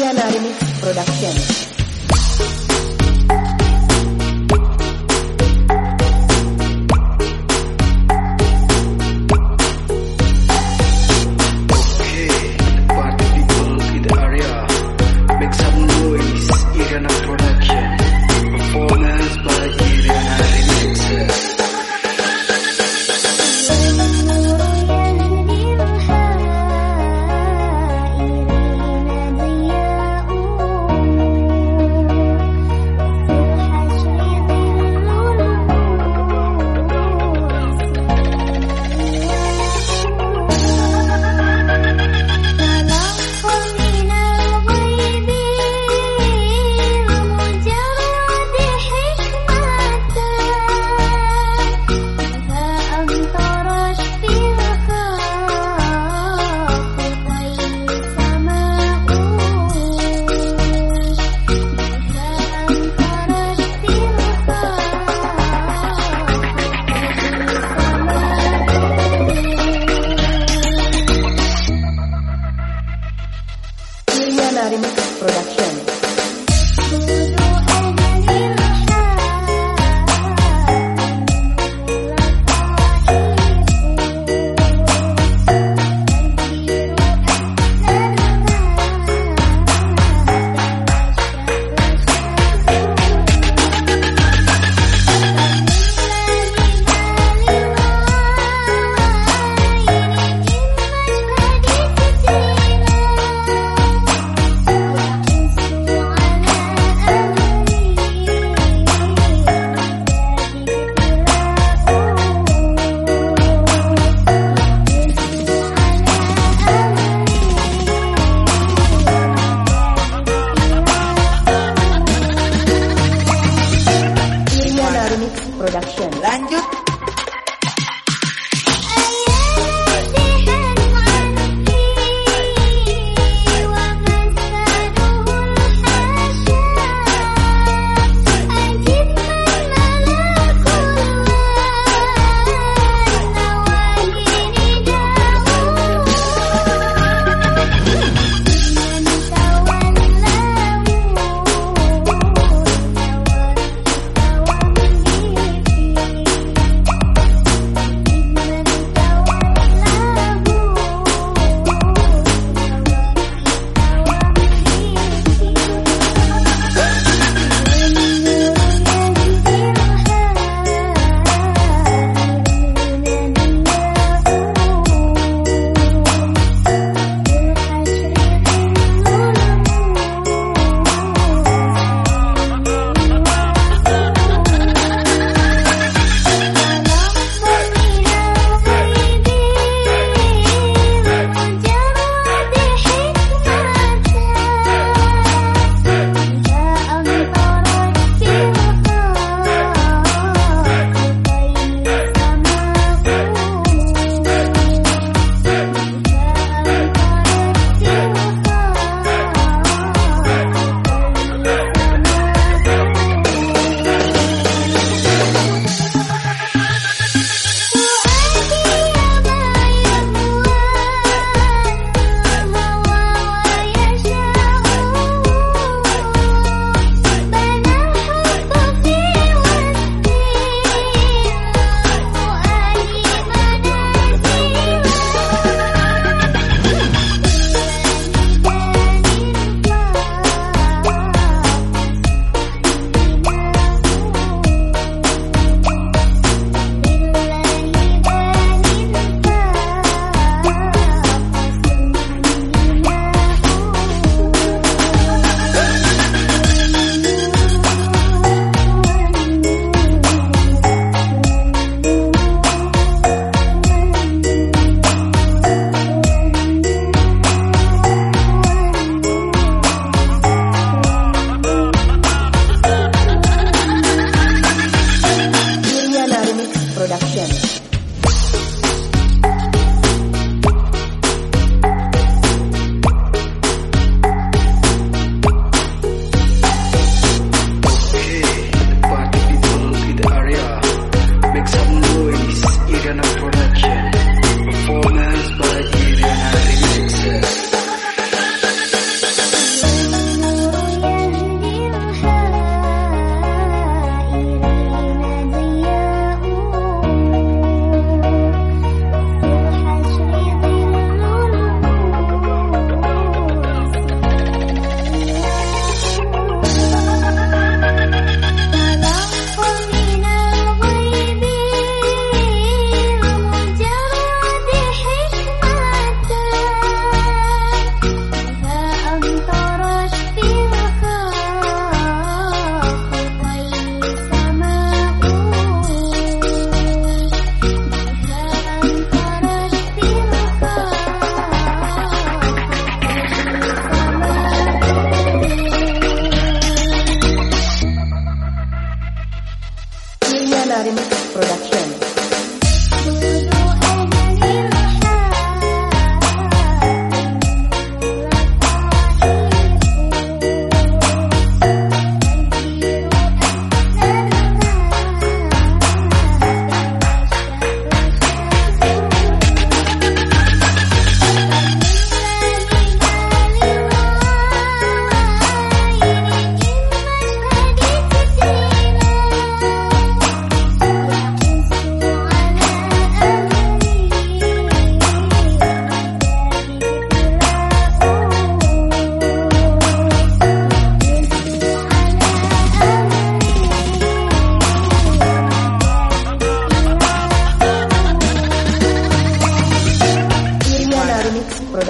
Iriana Remix Production.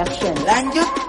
production